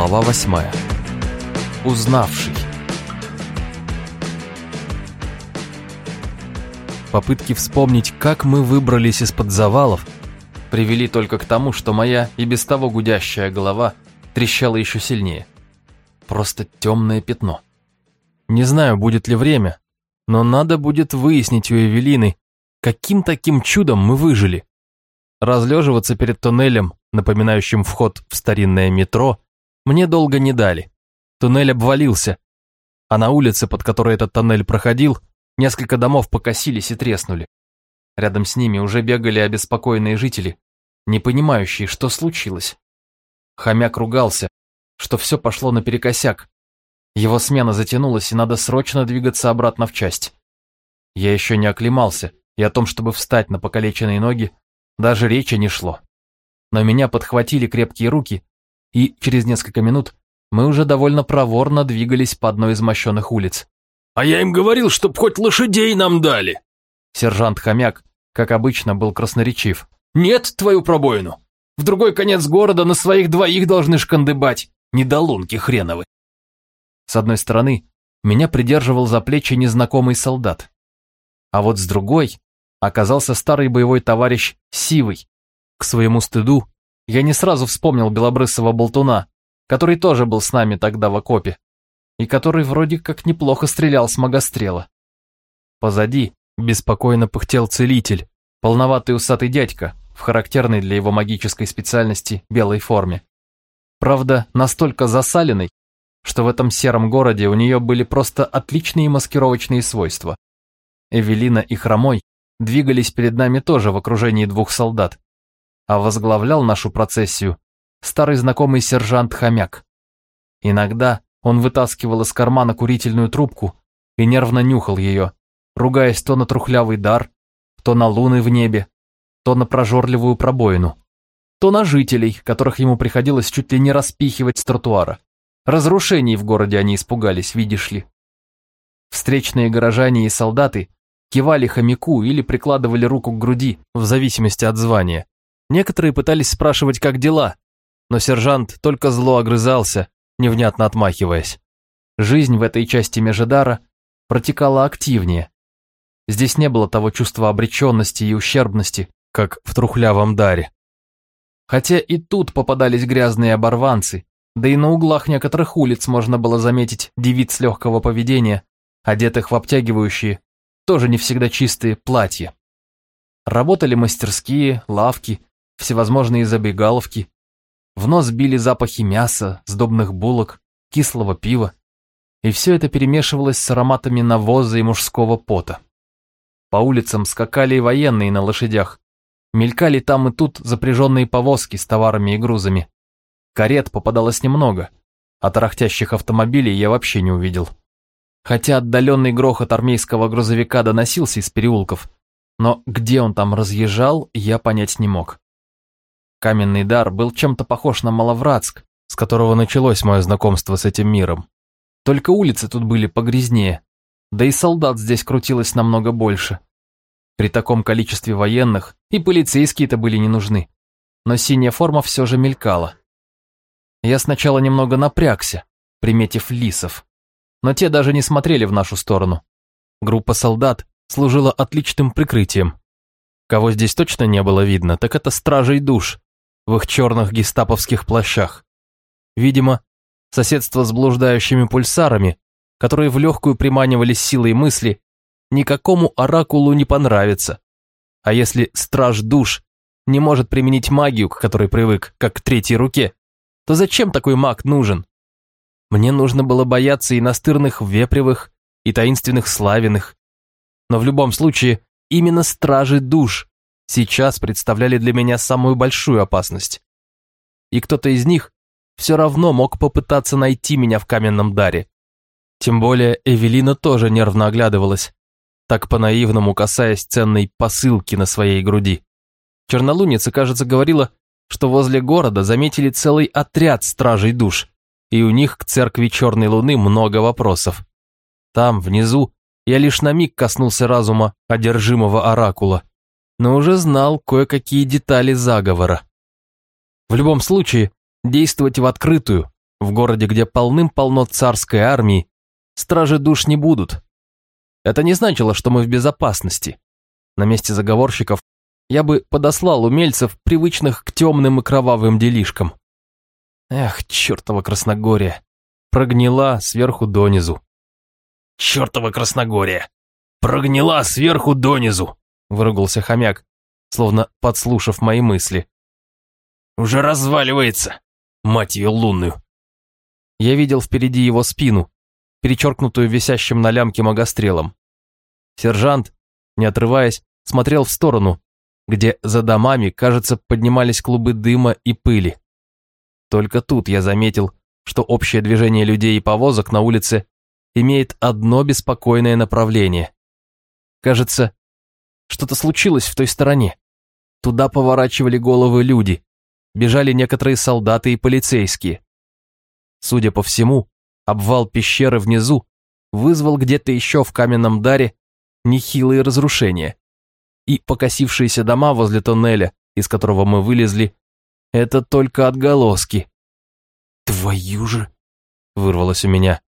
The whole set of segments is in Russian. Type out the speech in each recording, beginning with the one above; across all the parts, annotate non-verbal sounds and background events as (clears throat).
Глава восьмая. Узнавший. Попытки вспомнить, как мы выбрались из-под завалов, привели только к тому, что моя и без того гудящая голова трещала еще сильнее. Просто темное пятно. Не знаю, будет ли время, но надо будет выяснить у Эвелины, каким таким чудом мы выжили. Разлеживаться перед туннелем, напоминающим вход в старинное метро, мне долго не дали. Туннель обвалился, а на улице, под которой этот тоннель проходил, несколько домов покосились и треснули. Рядом с ними уже бегали обеспокоенные жители, не понимающие, что случилось. Хомяк ругался, что все пошло наперекосяк. Его смена затянулась, и надо срочно двигаться обратно в часть. Я еще не оклемался, и о том, чтобы встать на покалеченные ноги, даже речи не шло. Но меня подхватили крепкие руки, и через несколько минут мы уже довольно проворно двигались по одной из мощенных улиц. «А я им говорил, чтоб хоть лошадей нам дали!» Сержант Хомяк, как обычно, был красноречив. «Нет твою пробоину! В другой конец города на своих двоих должны шкандыбать, недолунки хреновы!» С одной стороны, меня придерживал за плечи незнакомый солдат. А вот с другой оказался старый боевой товарищ Сивый. К своему стыду, я не сразу вспомнил белобрысого болтуна, который тоже был с нами тогда в окопе, и который вроде как неплохо стрелял с магострела. Позади беспокойно пыхтел целитель, полноватый усатый дядька, в характерной для его магической специальности белой форме. Правда, настолько засаленной, что в этом сером городе у нее были просто отличные маскировочные свойства. Эвелина и Хромой двигались перед нами тоже в окружении двух солдат, а возглавлял нашу процессию старый знакомый сержант Хомяк. Иногда он вытаскивал из кармана курительную трубку и нервно нюхал ее, ругаясь то на трухлявый дар, то на луны в небе, то на прожорливую пробоину, то на жителей, которых ему приходилось чуть ли не распихивать с тротуара. Разрушений в городе они испугались, видишь ли. Встречные горожане и солдаты кивали хомяку или прикладывали руку к груди, в зависимости от звания. Некоторые пытались спрашивать, как дела, но сержант только зло огрызался, невнятно отмахиваясь. Жизнь в этой части Межедара протекала активнее. Здесь не было того чувства обреченности и ущербности, как в трухлявом даре. Хотя и тут попадались грязные оборванцы, да и на углах некоторых улиц можно было заметить девиц легкого поведения, одетых в обтягивающие, тоже не всегда чистые платья. Работали мастерские, лавки, всевозможные забегаловки. В нос били запахи мяса, сдобных булок, кислого пива. И все это перемешивалось с ароматами навоза и мужского пота. По улицам скакали и военные на лошадях. Мелькали там и тут запряженные повозки с товарами и грузами. Карет попадалось немного, а тарахтящих автомобилей я вообще не увидел хотя отдаленный грохот армейского грузовика доносился из переулков, но где он там разъезжал, я понять не мог. Каменный дар был чем-то похож на Маловратск, с которого началось мое знакомство с этим миром. Только улицы тут были погрязнее, да и солдат здесь крутилось намного больше. При таком количестве военных и полицейские-то были не нужны, но синяя форма все же мелькала. Я сначала немного напрягся, приметив лисов но те даже не смотрели в нашу сторону. Группа солдат служила отличным прикрытием. Кого здесь точно не было видно, так это стражей душ в их черных гестаповских плащах. Видимо, соседство с блуждающими пульсарами, которые в легкую приманивали силой мысли, никакому оракулу не понравится. А если страж душ не может применить магию, к которой привык, как к третьей руке, то зачем такой маг нужен? Мне нужно было бояться и настырных вепревых, и таинственных славиных. Но в любом случае, именно стражи душ сейчас представляли для меня самую большую опасность. И кто-то из них все равно мог попытаться найти меня в каменном даре. Тем более Эвелина тоже нервно оглядывалась, так по-наивному касаясь ценной посылки на своей груди. Чернолуница, кажется, говорила, что возле города заметили целый отряд стражей душ и у них к церкви Черной Луны много вопросов. Там, внизу, я лишь на миг коснулся разума одержимого оракула, но уже знал кое-какие детали заговора. В любом случае, действовать в открытую, В городе, где полным-полно царской армии, стражи душ не будут. Это не значило, что мы в безопасности. На месте заговорщиков я бы подослал умельцев, привычных к темным и кровавым делишкам. Эх, чертова Красногория. Прогнила сверху донизу. Чертова Красногория. Прогнила сверху донизу, выругался хомяк, словно подслушав мои мысли. Уже разваливается, мать ее лунную. Я видел впереди его спину, перечеркнутую висящим на лямке магострелом. Сержант, не отрываясь, смотрел в сторону, где за домами, кажется, поднимались клубы дыма и пыли. Только тут я заметил, что общее движение людей и повозок на улице имеет одно беспокойное направление. Кажется, что-то случилось в той стороне. Туда поворачивали головы люди, бежали некоторые солдаты и полицейские. Судя по всему, обвал пещеры внизу вызвал где-то еще в каменном даре нехилые разрушения. И покосившиеся дома возле тоннеля, из которого мы вылезли, это только отголоски. «Твою же!» — вырвалось у меня.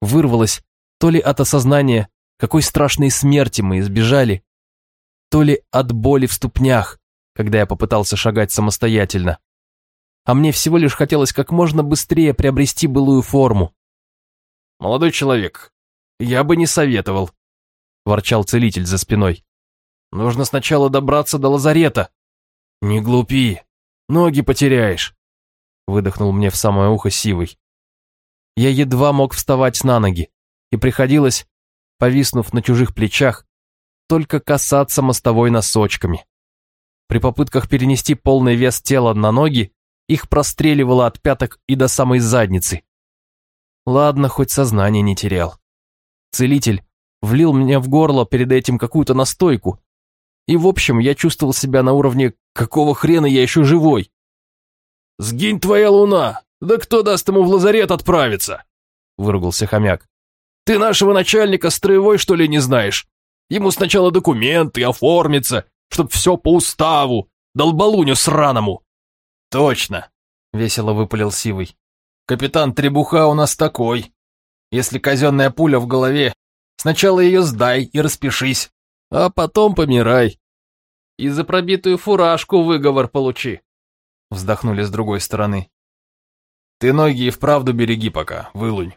Вырвалось то ли от осознания, какой страшной смерти мы избежали, то ли от боли в ступнях, когда я попытался шагать самостоятельно. А мне всего лишь хотелось как можно быстрее приобрести былую форму. «Молодой человек, я бы не советовал», — ворчал целитель за спиной. «Нужно сначала добраться до лазарета». «Не глупи, ноги потеряешь», — выдохнул мне в самое ухо Сивый. Я едва мог вставать на ноги, и приходилось, повиснув на чужих плечах, только касаться мостовой носочками. При попытках перенести полный вес тела на ноги, их простреливало от пяток и до самой задницы. Ладно, хоть сознание не терял. Целитель влил мне в горло перед этим какую-то настойку, и в общем я чувствовал себя на уровне «какого хрена я еще живой?» «Сгинь твоя луна! Да кто даст ему в лазарет отправиться?» выругался хомяк. «Ты нашего начальника строевой, что ли, не знаешь? Ему сначала документы, оформиться, чтоб все по уставу, долбалуню сраному. Точно, весело выпалил Сивый. Капитан Требуха у нас такой. Если казенная пуля в голове, сначала ее сдай и распишись, а потом помирай. И за пробитую фуражку выговор получи. Вздохнули с другой стороны. Ты ноги и вправду береги пока, вылунь,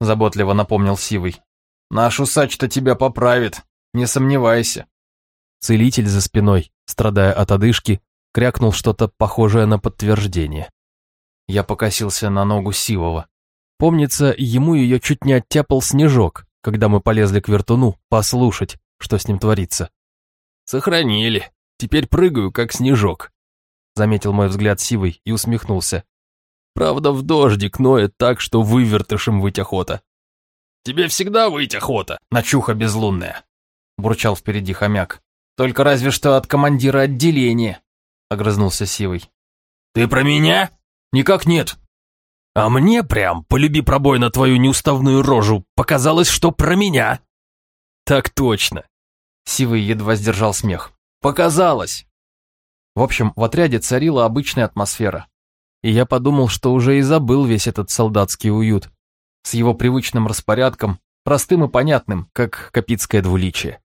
заботливо напомнил Сивый. Наш усач-то тебя поправит, не сомневайся. Целитель за спиной, страдая от одышки, крякнул что-то похожее на подтверждение. Я покосился на ногу Сивова. Помнится, ему ее чуть не оттяпал снежок, когда мы полезли к вертуну послушать, что с ним творится. «Сохранили. Теперь прыгаю, как снежок», — заметил мой взгляд Сивый и усмехнулся. «Правда, в дождик ноет так, что вывертышем выть охота». «Тебе всегда выть охота, ночуха безлунная», — бурчал впереди хомяк. Только разве что от командира отделения, огрызнулся Сивый. Ты про меня? Никак нет. А мне прям, полюби пробой на твою неуставную рожу, показалось, что про меня. Так точно. Сивый едва сдержал смех. Показалось. В общем, в отряде царила обычная атмосфера. И я подумал, что уже и забыл весь этот солдатский уют. С его привычным распорядком, простым и понятным, как капитское двуличие.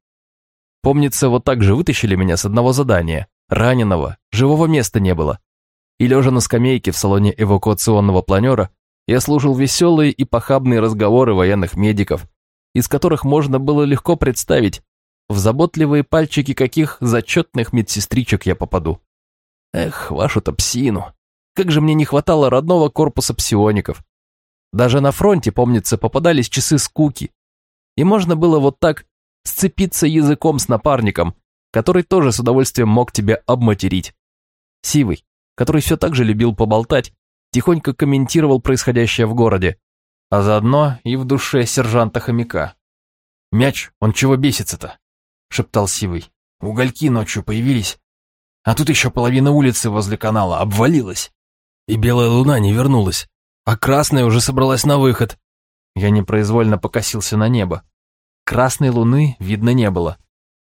Помнится, вот так же вытащили меня с одного задания. Раненого, живого места не было. И лежа на скамейке в салоне эвакуационного планера, я слушал веселые и похабные разговоры военных медиков, из которых можно было легко представить, в заботливые пальчики каких зачетных медсестричек я попаду. Эх, вашу-то псину. Как же мне не хватало родного корпуса псиоников. Даже на фронте, помнится, попадались часы скуки. И можно было вот так сцепиться языком с напарником, который тоже с удовольствием мог тебя обматерить. Сивый, который все так же любил поболтать, тихонько комментировал происходящее в городе, а заодно и в душе сержанта-хомяка. «Мяч, он чего бесится-то?» — шептал Сивый. «Угольки ночью появились, а тут еще половина улицы возле канала обвалилась. И белая луна не вернулась, а красная уже собралась на выход». Я непроизвольно покосился на небо. Красной луны видно не было.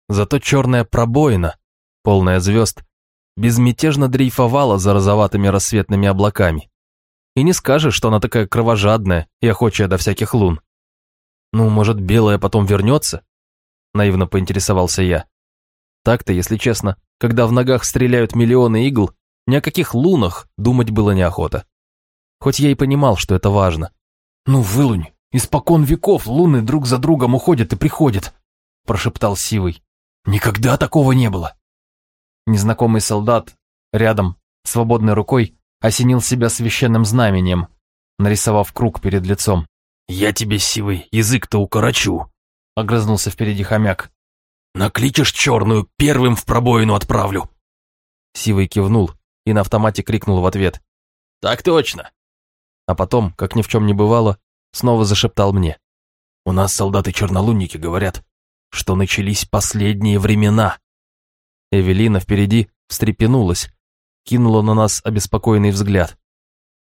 Зато черная пробоина, полная звезд, безмятежно дрейфовала за розоватыми рассветными облаками. И не скажешь, что она такая кровожадная и охочая до всяких лун. Ну, может, белая потом вернется? Наивно поинтересовался я. Так-то, если честно, когда в ногах стреляют миллионы игл, ни о каких лунах думать было неохота. Хоть я и понимал, что это важно. «Ну, вылунь, испокон веков луны друг за другом уходят и приходят», прошептал Сивый. «Никогда такого не было». Незнакомый солдат рядом, свободной рукой, осенил себя священным знамением, нарисовав круг перед лицом. «Я тебе, Сивый, язык-то укорочу», — огрызнулся впереди хомяк. «Накличешь черную, первым в пробоину отправлю». Сивый кивнул и на автомате крикнул в ответ. «Так точно». А потом, как ни в чем не бывало, снова зашептал мне. «У нас солдаты-чернолунники говорят, что начались последние времена». Эвелина впереди встрепенулась, кинула на нас обеспокоенный взгляд,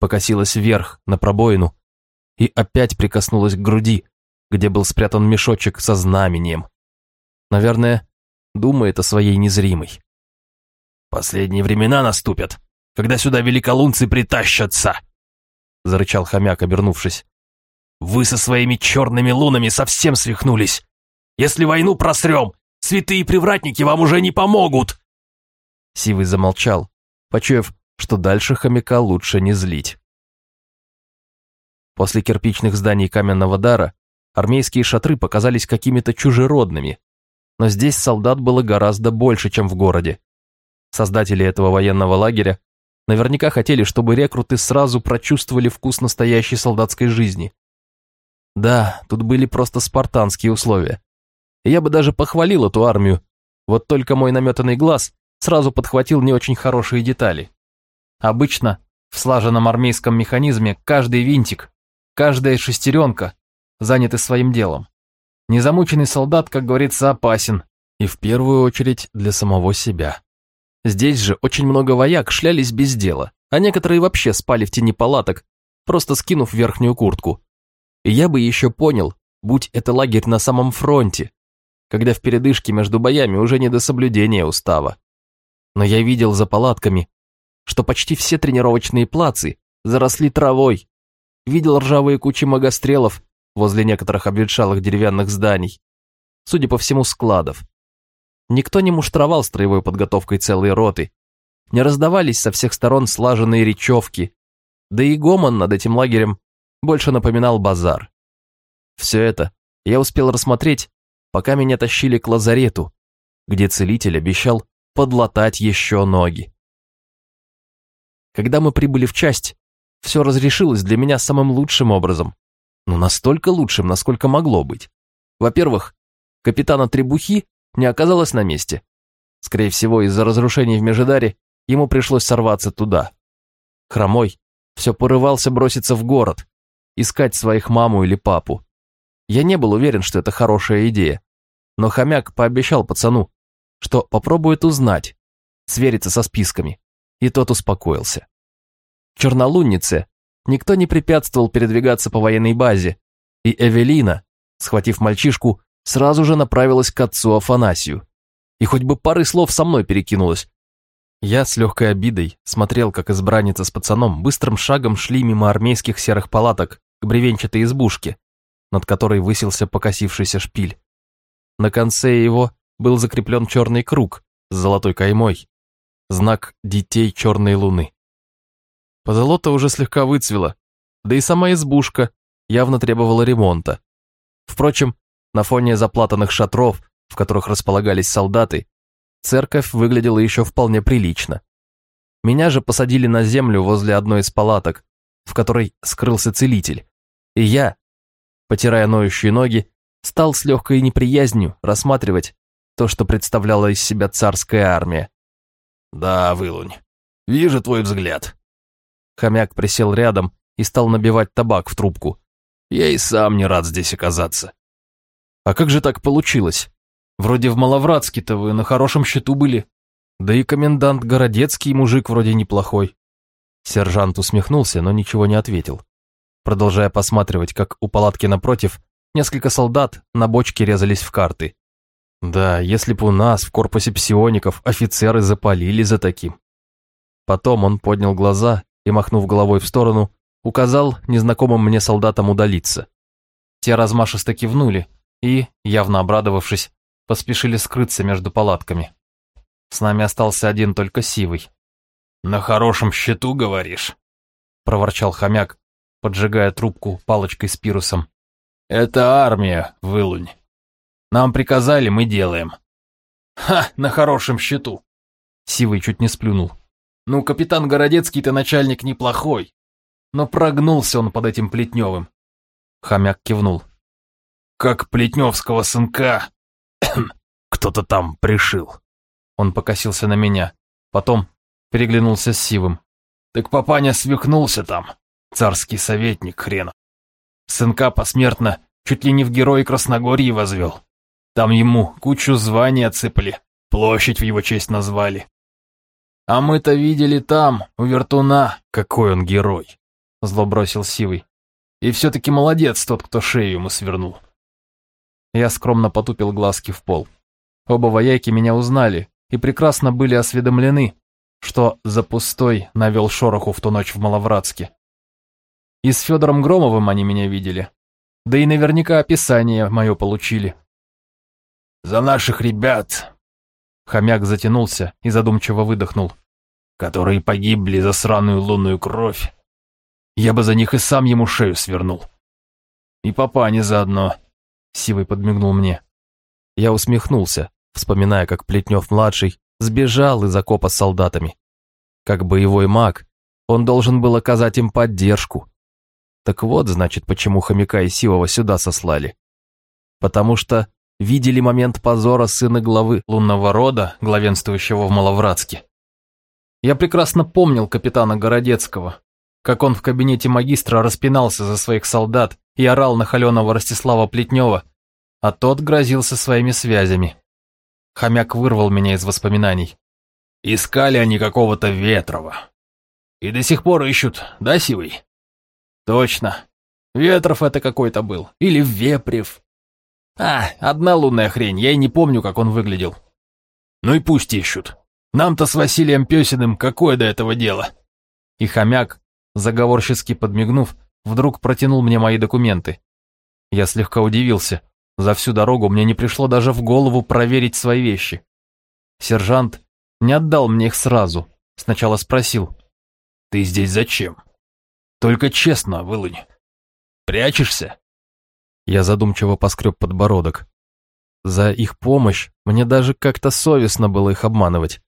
покосилась вверх, на пробоину, и опять прикоснулась к груди, где был спрятан мешочек со знамением. Наверное, думает о своей незримой. «Последние времена наступят, когда сюда великолунцы притащатся!» Зарычал хомяк, обернувшись. «Вы со своими черными лунами совсем свихнулись! Если войну просрем, святые привратники вам уже не помогут!» Сивый замолчал, почуяв, что дальше хомяка лучше не злить. После кирпичных зданий каменного дара армейские шатры показались какими-то чужеродными, но здесь солдат было гораздо больше, чем в городе. Создатели этого военного лагеря наверняка хотели, чтобы рекруты сразу прочувствовали вкус настоящей солдатской жизни. Да, тут были просто спартанские условия. я бы даже похвалил эту армию, вот только мой наметанный глаз сразу подхватил не очень хорошие детали. Обычно в слаженном армейском механизме каждый винтик, каждая шестеренка заняты своим делом. Незамученный солдат, как говорится, опасен, и в первую очередь для самого себя. Здесь же очень много вояк шлялись без дела, а некоторые вообще спали в тени палаток, просто скинув верхнюю куртку. И я бы еще понял, будь это лагерь на самом фронте, когда в передышке между боями уже не до соблюдения устава но я видел за палатками, что почти все тренировочные плацы заросли травой, видел ржавые кучи магострелов возле некоторых обветшалых деревянных зданий, судя по всему, складов. Никто не муштровал строевой подготовкой целые роты, не раздавались со всех сторон слаженные речевки, да и гомон над этим лагерем больше напоминал базар. Все это я успел рассмотреть, пока меня тащили к лазарету, где целитель обещал подлатать еще ноги. Когда мы прибыли в часть, все разрешилось для меня самым лучшим образом. Ну, настолько лучшим, насколько могло быть. Во-первых, капитана Требухи не оказалось на месте. Скорее всего, из-за разрушений в Межидаре ему пришлось сорваться туда. Хромой все порывался броситься в город, искать своих маму или папу. Я не был уверен, что это хорошая идея, но хомяк пообещал пацану, что попробует узнать, свериться со списками, и тот успокоился. Чернолуннице никто не препятствовал передвигаться по военной базе, и Эвелина, схватив мальчишку, сразу же направилась к отцу Афанасию. И хоть бы пары слов со мной перекинулась. Я с легкой обидой смотрел, как избранница с пацаном быстрым шагом шли мимо армейских серых палаток к бревенчатой избушке, над которой высился покосившийся шпиль. На конце его был закреплен черный круг с золотой каймой, знак детей черной луны. Позолота уже слегка выцвела, да и сама избушка явно требовала ремонта. Впрочем, на фоне заплатанных шатров, в которых располагались солдаты, церковь выглядела еще вполне прилично. Меня же посадили на землю возле одной из палаток, в которой скрылся целитель, и я, потирая ноющие ноги, стал с легкой неприязнью рассматривать то, что представляла из себя царская армия. «Да, Вылунь, вижу твой взгляд». Хомяк присел рядом и стал набивать табак в трубку. «Я и сам не рад здесь оказаться». «А как же так получилось? Вроде в Маловратске-то вы на хорошем счету были. Да и комендант Городецкий мужик вроде неплохой». Сержант усмехнулся, но ничего не ответил, продолжая посматривать, как у палатки напротив несколько солдат на бочке резались в карты. Да, если бы у нас в корпусе псиоников офицеры запалили за таким. Потом он поднял глаза и, махнув головой в сторону, указал незнакомым мне солдатам удалиться. Те размашисто кивнули и, явно обрадовавшись, поспешили скрыться между палатками. С нами остался один только Сивый. «На хорошем счету, говоришь?» — проворчал хомяк, поджигая трубку палочкой с пирусом. «Это армия, вылунь. Нам приказали, мы делаем». «Ха, на хорошем счету!» Сивый чуть не сплюнул. «Ну, капитан Городецкий-то начальник неплохой, но прогнулся он под этим Плетневым». Хомяк кивнул. «Как Плетневского сынка (clears throat) кто-то там пришил». Он покосился на меня, потом переглянулся с Сивым. «Так папаня свихнулся там, царский советник хренов. Сынка посмертно чуть ли не в герои Красногорье возвел. Там ему кучу званий отсыпали, площадь в его честь назвали. А мы-то видели там, у вертуна, какой он герой», — зло бросил Сивый. «И все-таки молодец тот, кто шею ему свернул». Я скромно потупил глазки в пол. Оба вояки меня узнали и прекрасно были осведомлены, что за пустой навел шороху в ту ночь в Маловратске. И с Федором Громовым они меня видели. Да и наверняка описание мое получили. «За наших ребят!» Хомяк затянулся и задумчиво выдохнул. «Которые погибли за сраную лунную кровь. Я бы за них и сам ему шею свернул. И папане заодно», — Сивый подмигнул мне. Я усмехнулся, вспоминая, как Плетнев-младший сбежал из окопа с солдатами. Как боевой маг, он должен был оказать им поддержку. Так вот, значит, почему хомяка и Сивова сюда сослали. Потому что видели момент позора сына главы лунного рода, главенствующего в Маловратске. Я прекрасно помнил капитана Городецкого, как он в кабинете магистра распинался за своих солдат и орал на холеного Ростислава Плетнева, а тот грозился своими связями. Хомяк вырвал меня из воспоминаний. Искали они какого-то Ветрова. И до сих пор ищут, да, Сивый? Точно. Ветров это какой-то был. Или Вепрев. А, одна лунная хрень, я и не помню, как он выглядел. Ну и пусть ищут. Нам-то с Василием Песиным какое до этого дело? И хомяк, заговорчески подмигнув, вдруг протянул мне мои документы. Я слегка удивился. За всю дорогу мне не пришло даже в голову проверить свои вещи. Сержант не отдал мне их сразу. Сначала спросил. «Ты здесь зачем? Только честно, вылунь. Прячешься?» Я задумчиво поскреб подбородок. За их помощь мне даже как-то совестно было их обманывать.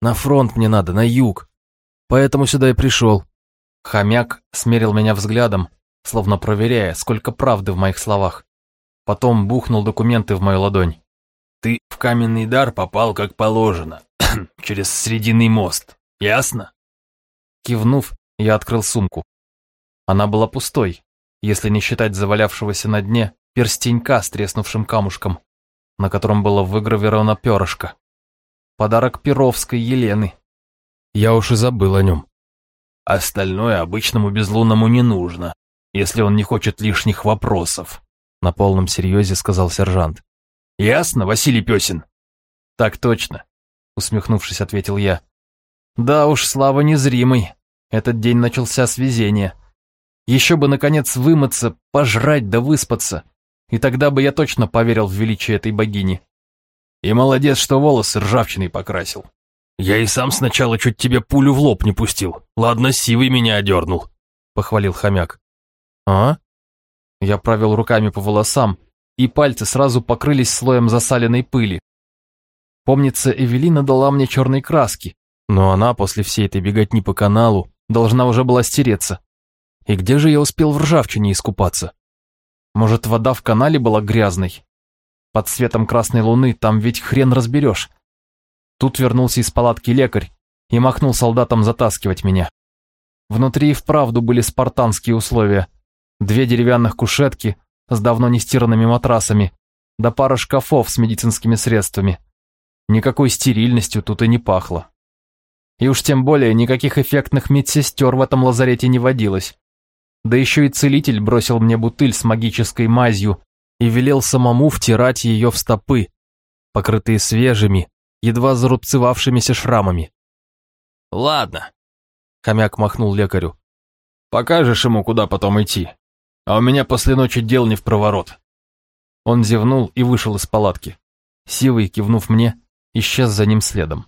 На фронт мне надо, на юг. Поэтому сюда и пришел. Хомяк смерил меня взглядом, словно проверяя, сколько правды в моих словах. Потом бухнул документы в мою ладонь. «Ты в каменный дар попал как положено, (clears throat) через Срединный мост, ясно?» Кивнув, я открыл сумку. Она была пустой, если не считать завалявшегося на дне перстенька с треснувшим камушком, на котором было выгравировано перышко. Подарок Перовской Елены. Я уж и забыл о нем. Остальное обычному безлунному не нужно, если он не хочет лишних вопросов на полном серьезе сказал сержант. «Ясно, Василий Песин?» «Так точно», усмехнувшись, ответил я. «Да уж, слава незримый. Этот день начался с везения. Еще бы, наконец, вымыться, пожрать да выспаться. И тогда бы я точно поверил в величие этой богини». «И молодец, что волосы ржавчиной покрасил. Я и сам сначала чуть тебе пулю в лоб не пустил. Ладно, сивый меня одернул», — похвалил хомяк. «А?» Я провел руками по волосам, и пальцы сразу покрылись слоем засаленной пыли. Помнится, Эвелина дала мне черной краски, но она после всей этой беготни по каналу должна уже была стереться. И где же я успел в ржавчине искупаться? Может, вода в канале была грязной? Под светом красной луны там ведь хрен разберешь. Тут вернулся из палатки лекарь и махнул солдатам затаскивать меня. Внутри и вправду были спартанские условия. Две деревянных кушетки с давно не стиранными матрасами, да пара шкафов с медицинскими средствами. Никакой стерильностью тут и не пахло. И уж тем более никаких эффектных медсестер в этом лазарете не водилось. Да еще и целитель бросил мне бутыль с магической мазью и велел самому втирать ее в стопы, покрытые свежими, едва зарубцевавшимися шрамами. «Ладно», — хомяк махнул лекарю. Покажешь ему, куда потом идти. А у меня после ночи дел не в проворот». Он зевнул и вышел из палатки. Сивый, кивнув мне, исчез за ним следом.